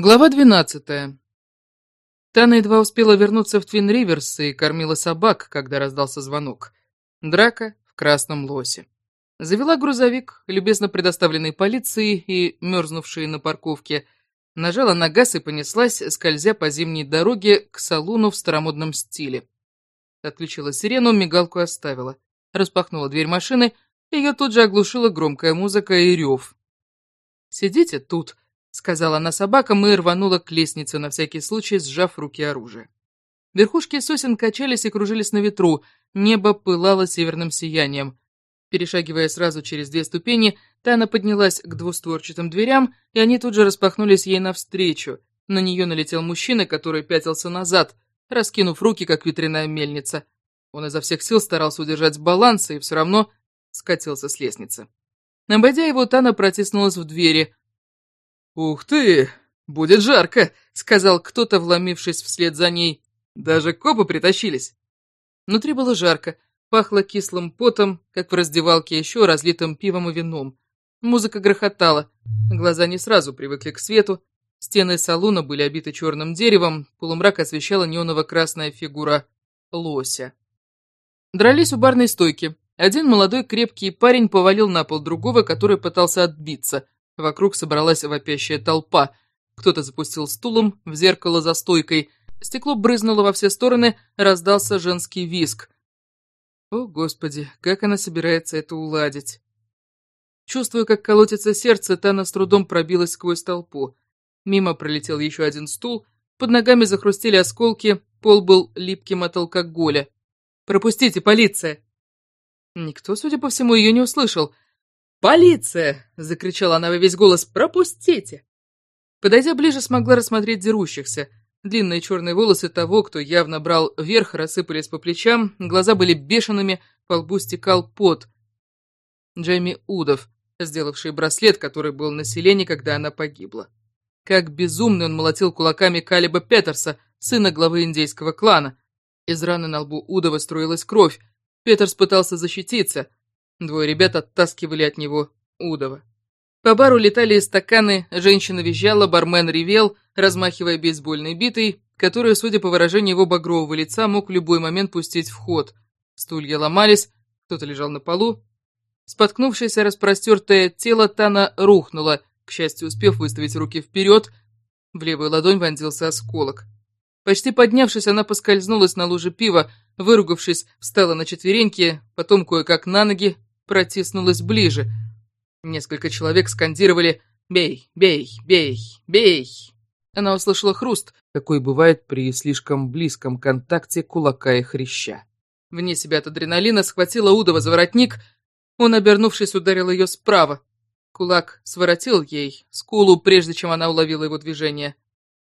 Глава двенадцатая. Тана едва успела вернуться в Твин Риверс и кормила собак, когда раздался звонок. Драка в красном лосе. Завела грузовик, любезно предоставленный полицией и мерзнувшей на парковке, нажала на газ и понеслась, скользя по зимней дороге к салуну в старомодном стиле. Отключила сирену, мигалку оставила. Распахнула дверь машины, ее тут же оглушила громкая музыка и рев. «Сидите тут», — сказала она собакам и рванула к лестнице, на всякий случай сжав руки оружие. Верхушки сосен качались и кружились на ветру, небо пылало северным сиянием. Перешагивая сразу через две ступени, Тана поднялась к двустворчатым дверям, и они тут же распахнулись ей навстречу. На нее налетел мужчина, который пятился назад, раскинув руки, как ветряная мельница. Он изо всех сил старался удержать баланс и все равно скатился с лестницы. Обойдя его, Тана протиснулась в двери, «Ух ты! Будет жарко!» — сказал кто-то, вломившись вслед за ней. «Даже копы притащились!» Внутри было жарко, пахло кислым потом, как в раздевалке, еще разлитым пивом и вином. Музыка грохотала, глаза не сразу привыкли к свету, стены салуна были обиты черным деревом, полумрак освещала неоново-красная фигура лося. Дрались у барной стойки. Один молодой крепкий парень повалил на пол другого, который пытался отбиться — Вокруг собралась вопящая толпа. Кто-то запустил стулом в зеркало за стойкой. Стекло брызнуло во все стороны, раздался женский виск. О, Господи, как она собирается это уладить? Чувствуя, как колотится сердце, Тана с трудом пробилась сквозь толпу. Мимо пролетел еще один стул, под ногами захрустели осколки, пол был липким от алкоголя. «Пропустите, полиция!» Никто, судя по всему, ее не услышал — «Полиция!» — закричала она во весь голос. «Пропустите!» Подойдя ближе, смогла рассмотреть дерущихся. Длинные черные волосы того, кто явно брал вверх, рассыпались по плечам, глаза были бешеными, по лбу стекал пот. Джейми Удов, сделавший браслет, который был на селении, когда она погибла. Как безумный он молотил кулаками Калиба Петерса, сына главы индейского клана. Из раны на лбу Удова струилась кровь. Петерс пытался защититься — Двое ребят оттаскивали от него удова. По бару летали стаканы, женщина визжала, бармен ревел, размахивая бейсбольной битой, которую, судя по выражению его багрового лица, мог в любой момент пустить в ход. Стулья ломались, кто-то лежал на полу. Споткнувшееся распростертое тело Тана рухнуло, к счастью, успев выставить руки вперед, в левую ладонь вонзился осколок. Почти поднявшись, она поскользнулась на луже пива, выругавшись, встала на четвереньки, потом кое-как на ноги, протиснулась ближе. Несколько человек скандировали «Бей! Бей! Бей! Бей!». Она услышала хруст, какой бывает при слишком близком контакте кулака и хряща. Вне себя от адреналина схватила Удова за воротник, он, обернувшись, ударил ее справа. Кулак своротил ей скулу, прежде чем она уловила его движение.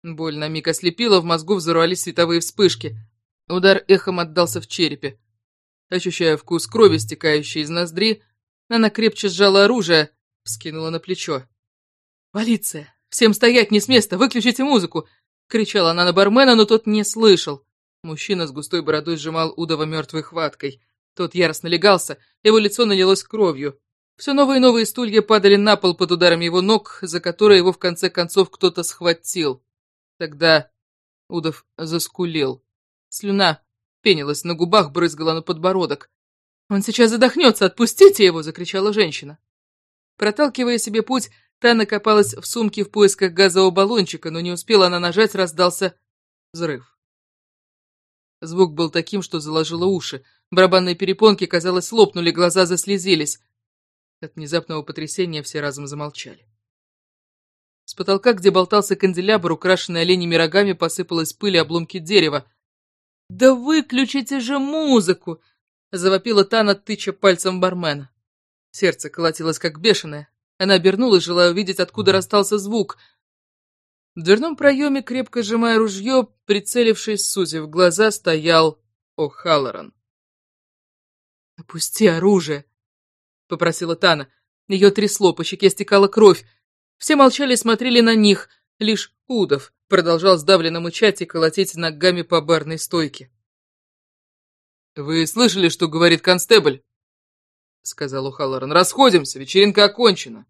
Боль на миг ослепила, в мозгу взорвались световые вспышки. Удар эхом отдался в черепе. Ощущая вкус крови, стекающей из ноздри, она крепче сжала оружие, вскинула на плечо. «Полиция! Всем стоять не с места! Выключите музыку!» Кричала она на бармена, но тот не слышал. Мужчина с густой бородой сжимал удова мертвой хваткой. Тот яростно легался, его лицо налилось кровью. Все новые и новые стулья падали на пол под ударом его ног, за которые его в конце концов кто-то схватил. Тогда Удов заскулил. Слюна пенилась на губах, брызгала на подбородок. «Он сейчас задохнется! Отпустите его!» — закричала женщина. Проталкивая себе путь, Тана копалась в сумке в поисках газового баллончика, но не успела она нажать, раздался взрыв. Звук был таким, что заложило уши. Барабанные перепонки, казалось, лопнули, глаза заслезились. От внезапного потрясения все разом замолчали. С потолка, где болтался канделябр, украшенный оленями рогами, посыпалась пыль и обломки дерева. «Да выключите же музыку!» — завопила Тана, тыча пальцем бармена. Сердце колотилось как бешеное. Она обернулась, желая увидеть, откуда расстался звук. В дверном проеме, крепко сжимая ружье, прицелившись, сузив глаза, стоял О'Халлоран. «Опусти оружие!» — попросила Тана. Ее трясло, по щеке стекала кровь. Все молчали и смотрели на них, лишь Удов продолжал сдавленно мычать и колотить ногами по барной стойке. «Вы слышали, что говорит констебль?» — сказал Ухаллоран. «Расходимся, вечеринка окончена».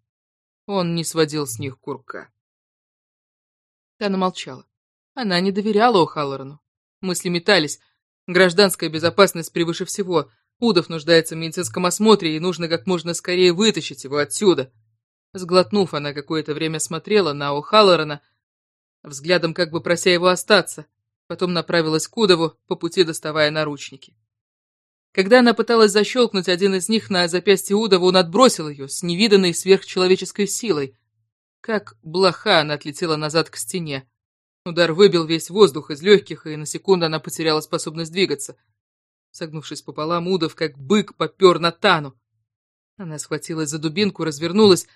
Он не сводил с них курка. Она молчала. Она не доверяла О'Халлорану. Мысли метались. Гражданская безопасность превыше всего. Удов нуждается в медицинском осмотре, и нужно как можно скорее вытащить его отсюда. Сглотнув, она какое-то время смотрела на О'Халлорана, взглядом как бы прося его остаться, потом направилась к Удову, по пути доставая наручники. Когда она пыталась защелкнуть один из них на запястье Удова, он отбросил ее с невиданной сверхчеловеческой силой. Как блоха она отлетела назад к стене. Удар выбил весь воздух из легких, и на секунду она потеряла способность двигаться. Согнувшись пополам, Удов, как бык, попер на Тану. Она схватилась за дубинку, развернулась.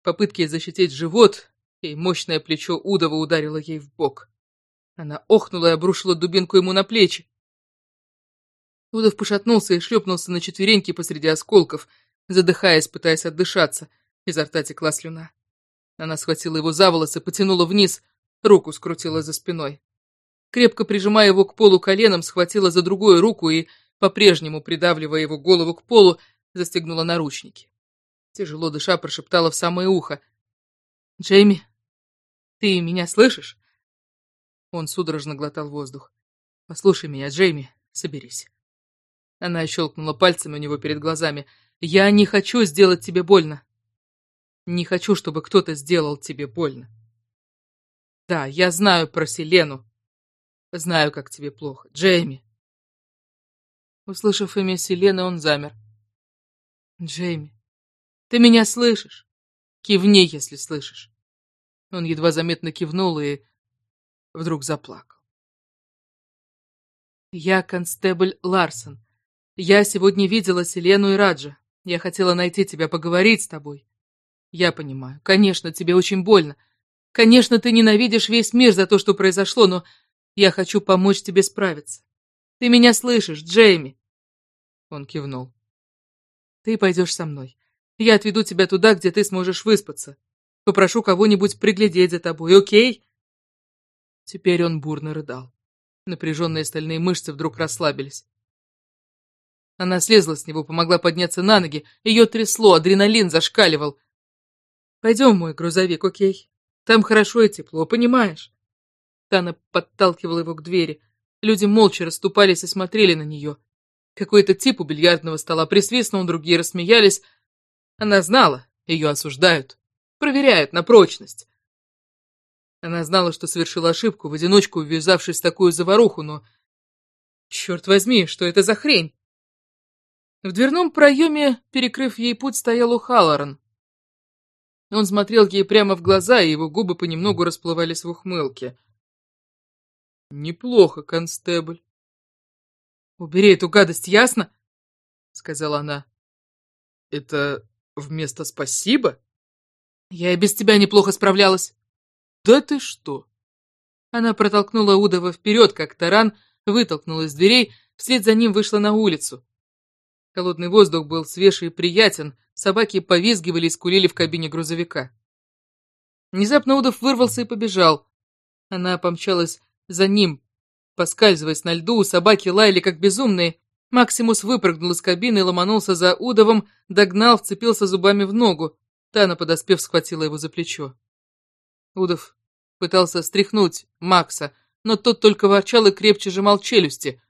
В попытке защитить живот, и мощное плечо Удова ударило ей в бок. Она охнула и обрушила дубинку ему на плечи. Удов пошатнулся и шлепнулся на четвереньки посреди осколков, задыхаясь, пытаясь отдышаться. Изо рта текла слюна. Она схватила его за волосы, потянула вниз, руку скрутила за спиной. Крепко прижимая его к полу коленом, схватила за другую руку и, по-прежнему придавливая его голову к полу, застегнула наручники. Тяжело дыша, прошептала в самое ухо. «Джейми, ты меня слышишь?» Он судорожно глотал воздух. «Послушай меня, Джейми, соберись». Она щелкнула пальцами у него перед глазами. «Я не хочу сделать тебе больно. Не хочу, чтобы кто-то сделал тебе больно. Да, я знаю про Селену. Знаю, как тебе плохо. Джейми. Услышав имя Селены, он замер. Джейми, ты меня слышишь? Кивни, если слышишь. Он едва заметно кивнул и вдруг заплакал. Я констебль Ларсон. Я сегодня видела Селену и Раджа. Я хотела найти тебя, поговорить с тобой. Я понимаю. Конечно, тебе очень больно. Конечно, ты ненавидишь весь мир за то, что произошло, но я хочу помочь тебе справиться. Ты меня слышишь, Джейми?» Он кивнул. «Ты пойдешь со мной. Я отведу тебя туда, где ты сможешь выспаться. Попрошу кого-нибудь приглядеть за тобой, окей?» Теперь он бурно рыдал. Напряженные стальные мышцы вдруг расслабились. Она слезла с него, помогла подняться на ноги. Ее трясло, адреналин зашкаливал. Пойдем мой грузовик, окей? Там хорошо и тепло, понимаешь?» Тана подталкивала его к двери. Люди молча расступались и смотрели на нее. Какой-то тип у бильярдного стола присвистнул, другие рассмеялись. Она знала, ее осуждают, проверяют на прочность. Она знала, что совершила ошибку, в одиночку ввязавшись в такую заваруху, но... Черт возьми, что это за хрень? В дверном проеме, перекрыв ей путь, стоял Ухаллоран. Он смотрел ей прямо в глаза, и его губы понемногу расплывались в ухмылке. «Неплохо, констебль». «Убери эту гадость, ясно?» — сказала она. «Это вместо спасибо?» «Я и без тебя неплохо справлялась». «Да ты что?» Она протолкнула Удова вперед, как таран, вытолкнула из дверей, вслед за ним вышла на улицу. Холодный воздух был свежий и приятен, собаки повизгивали и скулили в кабине грузовика. Внезапно Удов вырвался и побежал. Она помчалась за ним, поскальзываясь на льду, собаки лаяли как безумные. Максимус выпрыгнул из кабины и ломанулся за Удовом, догнал, вцепился зубами в ногу. Тана, подоспев, схватила его за плечо. Удов пытался стряхнуть Макса, но тот только ворчал и крепче сжимал челюсти.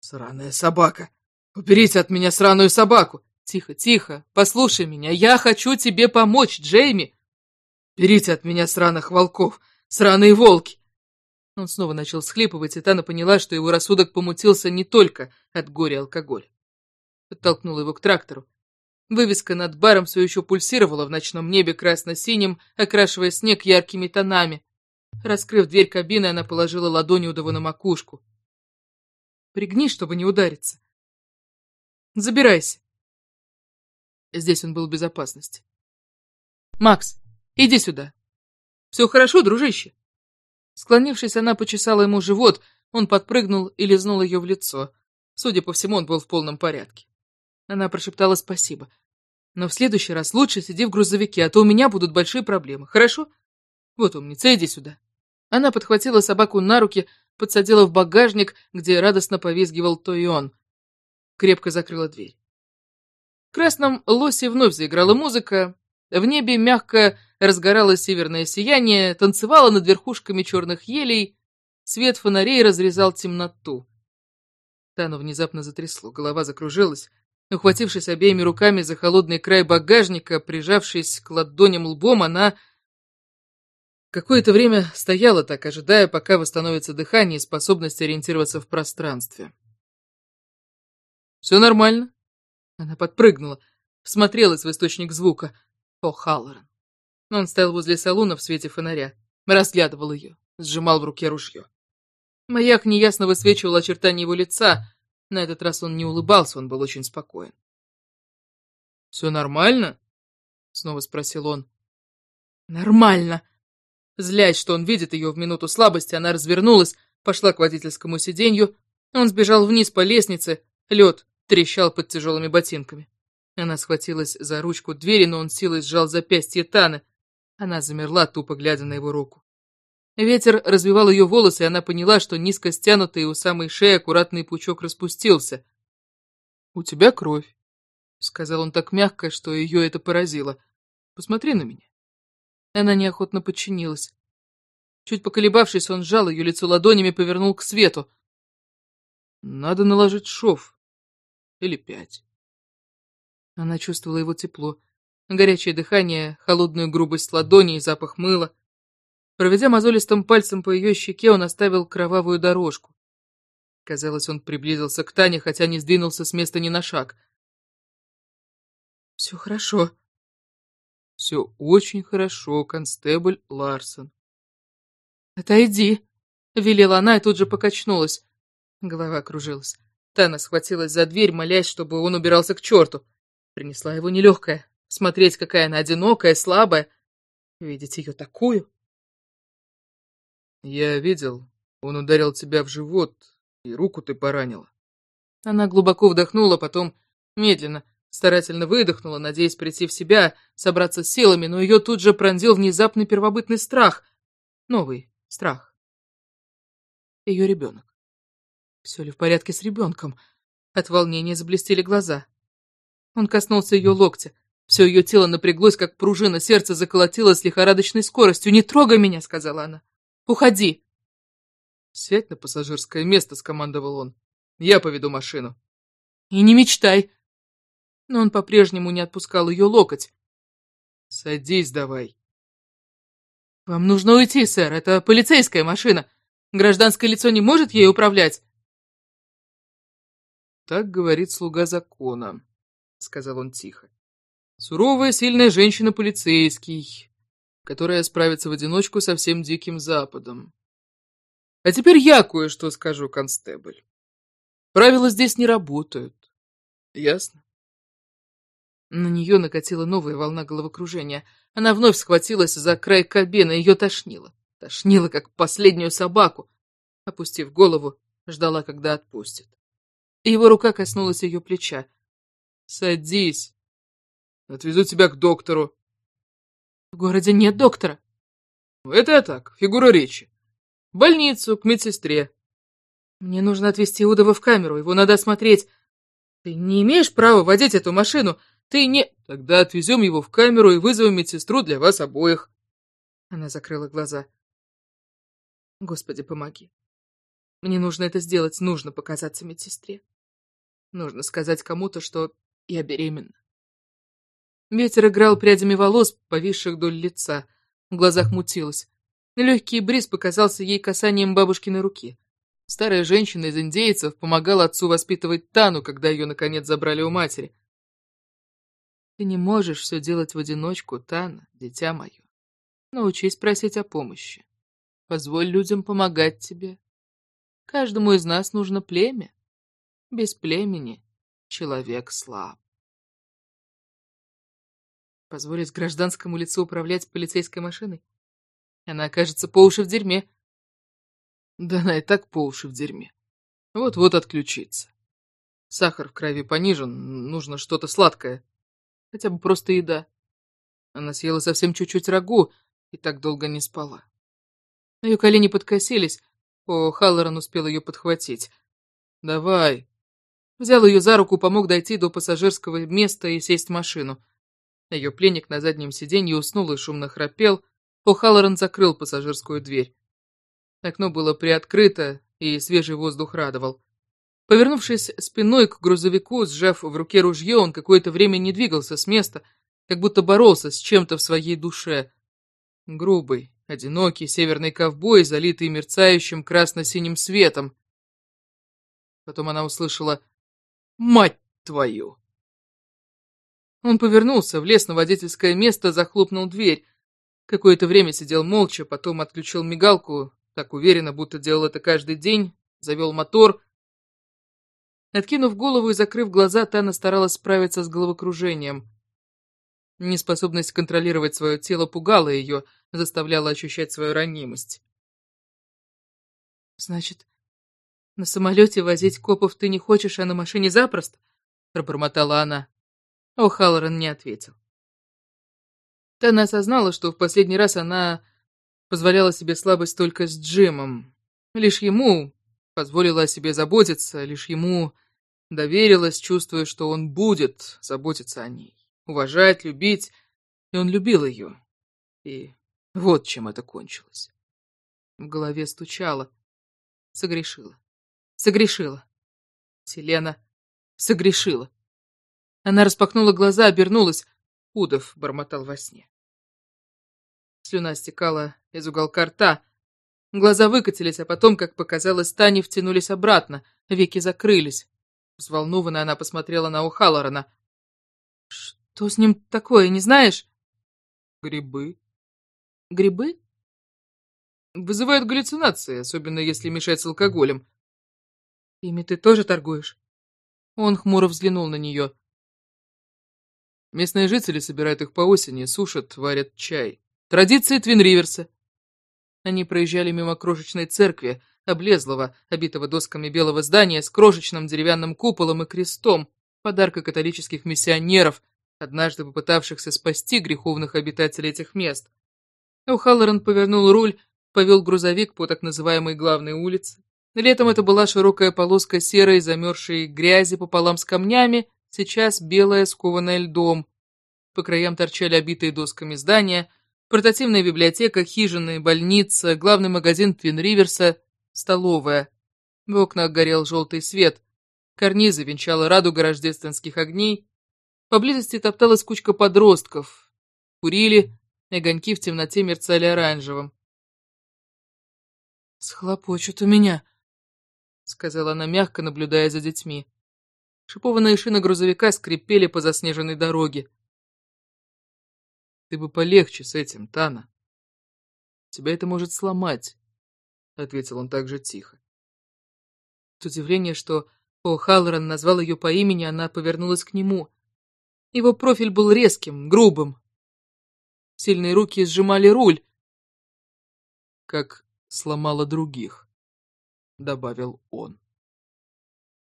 «Сраная собака!» «Уберите от меня сраную собаку!» «Тихо, тихо, послушай меня, я хочу тебе помочь, Джейми!» «Берите от меня сраных волков, сраные волки!» Он снова начал схлипывать, и Тана поняла, что его рассудок помутился не только от горя алкоголь. Подтолкнула его к трактору. Вывеска над баром все еще пульсировала в ночном небе красно-синим, окрашивая снег яркими тонами. Раскрыв дверь кабины, она положила ладонь Удову на макушку. «Пригни, чтобы не удариться». Забирайся. Здесь он был в безопасности. Макс, иди сюда. Все хорошо, дружище? Склонившись, она почесала ему живот, он подпрыгнул и лизнул ее в лицо. Судя по всему, он был в полном порядке. Она прошептала спасибо. Но в следующий раз лучше сиди в грузовике, а то у меня будут большие проблемы, хорошо? Вот умница, иди сюда. Она подхватила собаку на руки, подсадила в багажник, где радостно повизгивал Тойон крепко закрыла дверь. В красном лосе вновь заиграла музыка, в небе мягко разгоралось северное сияние, танцевало над верхушками черных елей, свет фонарей разрезал темноту. Тану внезапно затрясло, голова закружилась. Ухватившись обеими руками за холодный край багажника, прижавшись к ладоням лбом, она какое-то время стояла так, ожидая, пока восстановится дыхание и способность ориентироваться в пространстве. «Все нормально?» Она подпрыгнула, всмотрелась в источник звука. О, Халлоран. Он стоял возле салуна в свете фонаря, разглядывал ее, сжимал в руке ружье. Маяк неясно высвечивал очертания его лица. На этот раз он не улыбался, он был очень спокоен. «Все нормально?» — снова спросил он. «Нормально!» Злясь, что он видит ее в минуту слабости, она развернулась, пошла к водительскому сиденью. Он сбежал вниз по лестнице, лед трещал под тяжелыми ботинками. Она схватилась за ручку двери, но он силой сжал запястье Таны. Она замерла, тупо глядя на его руку. Ветер развивал ее волосы, и она поняла, что низко стянутый у самой шеи аккуратный пучок распустился. «У тебя кровь», — сказал он так мягко, что ее это поразило. «Посмотри на меня». Она неохотно подчинилась. Чуть поколебавшись, он сжал ее лицо ладонями и повернул к свету. «Надо наложить шов. Или пять». Она чувствовала его тепло, горячее дыхание, холодную грубость ладони и запах мыла. Проведя мозолистым пальцем по ее щеке, он оставил кровавую дорожку. Казалось, он приблизился к Тане, хотя не сдвинулся с места ни на шаг. «Все хорошо». «Все очень хорошо, констебль Ларсон». «Отойди», — велела она и тут же покачнулась. Голова кружилась. Тана схватилась за дверь, молясь, чтобы он убирался к черту. Принесла его нелегкая. Смотреть, какая она одинокая, слабая. Видеть ее такую. Я видел, он ударил тебя в живот, и руку ты поранила. Она глубоко вдохнула, потом медленно, старательно выдохнула, надеясь прийти в себя, собраться с силами, но ее тут же пронзил внезапный первобытный страх. Новый страх. Ее ребенок. Все ли в порядке с ребенком? От волнения заблестели глаза. Он коснулся ее локтя. Все ее тело напряглось, как пружина, сердце заколотилось лихорадочной скоростью. «Не трогай меня!» — сказала она. «Уходи!» «Сядь на пассажирское место», — скомандовал он. «Я поведу машину». «И не мечтай!» Но он по-прежнему не отпускал ее локоть. «Садись давай». «Вам нужно уйти, сэр. Это полицейская машина. Гражданское лицо не может ей управлять». Так говорит слуга закона сказал он тихо. Суровая, сильная женщина-полицейский, которая справится в одиночку со всем Диким Западом. А теперь я кое-что скажу, констебль. Правила здесь не работают. Ясно? На нее накатила новая волна головокружения. Она вновь схватилась за край кабины, ее тошнило. Тошнило, как последнюю собаку. Опустив голову, ждала, когда отпустит. Его рука коснулась ее плеча. Садись. Отвезу тебя к доктору. В городе нет доктора. Это я так, фигура речи. В больницу, к медсестре. Мне нужно отвезти Удова в камеру, его надо осмотреть. Ты не имеешь права водить эту машину. Ты не... Тогда отвезем его в камеру и вызовем медсестру для вас обоих. Она закрыла глаза. Господи, помоги. Мне нужно это сделать, нужно показаться медсестре. Нужно сказать кому-то, что я беременна. Ветер играл прядями волос, повисших вдоль лица. В глазах мутилось. Легкий бриз показался ей касанием бабушкиной руки. Старая женщина из индейцев помогала отцу воспитывать Тану, когда ее, наконец, забрали у матери. Ты не можешь все делать в одиночку, Тана, дитя мое. Научись просить о помощи. Позволь людям помогать тебе. Каждому из нас нужно племя. Без племени человек слаб. Позволить гражданскому лицу управлять полицейской машиной? Она окажется по уши в дерьме. Да она и так по уши в дерьме. Вот-вот отключится. Сахар в крови понижен, нужно что-то сладкое. Хотя бы просто еда. Она съела совсем чуть-чуть рагу и так долго не спала. Ее колени подкосились. О, Халлоран успел ее подхватить. «Давай, Взял ее за руку, помог дойти до пассажирского места и сесть в машину. Ее пленник на заднем сиденье уснул и шумно храпел. О'Халлоран закрыл пассажирскую дверь. Окно было приоткрыто, и свежий воздух радовал. Повернувшись спиной к грузовику, сжав в руке ружье, он какое-то время не двигался с места, как будто боролся с чем-то в своей душе. Грубый, одинокий северный ковбой, залитый мерцающим красно-синим светом. Потом она услышала «Мать твою!». Он повернулся, влез на водительское место, захлопнул дверь. Какое-то время сидел молча, потом отключил мигалку, так уверенно, будто делал это каждый день, завел мотор. Откинув голову и закрыв глаза, Тана старалась справиться с головокружением. Неспособность контролировать свое тело пугала ее, заставляла ощущать свою ранимость. «Значит, на самолете возить копов ты не хочешь, а на машине запросто?» пробормотала она. О, Халлоран не ответил. Тана осознала, что в последний раз она позволяла себе слабость только с Джимом. Лишь ему позволила о себе заботиться, лишь ему доверилась, чувствуя, что он будет заботиться о ней, уважать, любить, и он любил ее. И вот чем это кончилось. В голове стучало. Согрешила. Согрешила. Селена согрешила. Она распахнула глаза, обернулась. Удов бормотал во сне. Слюна стекала из уголка рта. Глаза выкатились, а потом, как показалось, Тани втянулись обратно, веки закрылись. Взволнованно она посмотрела на Ухалорана. «Что с ним такое, не знаешь?» «Грибы». «Грибы?» «Вызывают галлюцинации, особенно если мешать с алкоголем». «Ими ты тоже торгуешь?» Он хмуро взглянул на нее. Местные жители собирают их по осени, сушат, варят чай. Традиции Твинриверса. Они проезжали мимо крошечной церкви, облезлого, обитого досками белого здания с крошечным деревянным куполом и крестом, подарка католических миссионеров, однажды попытавшихся спасти греховных обитателей этих мест. О'Халлоран повернул руль, повел грузовик по так называемой главной улице. Летом это была широкая полоска серой замерзшей грязи пополам с камнями, сейчас белая, скованная льдом. По краям торчали обитые досками здания — Портативная библиотека, хижины, больница, главный магазин Твин Риверса, столовая. В окнах горел желтый свет. Карнизы венчала радуга рождественских огней. Поблизости топталась кучка подростков. Курили, огоньки в темноте мерцали оранжевым. «Схлопочут у меня», — сказала она мягко, наблюдая за детьми. Шипованные шины грузовика скрипели по заснеженной дороге. Ты бы полегче с этим, Тана. Тебя это может сломать, — ответил он также тихо. От удивления, что О'Халлоран назвал ее по имени, она повернулась к нему. Его профиль был резким, грубым. Сильные руки сжимали руль. Как сломала других, — добавил он.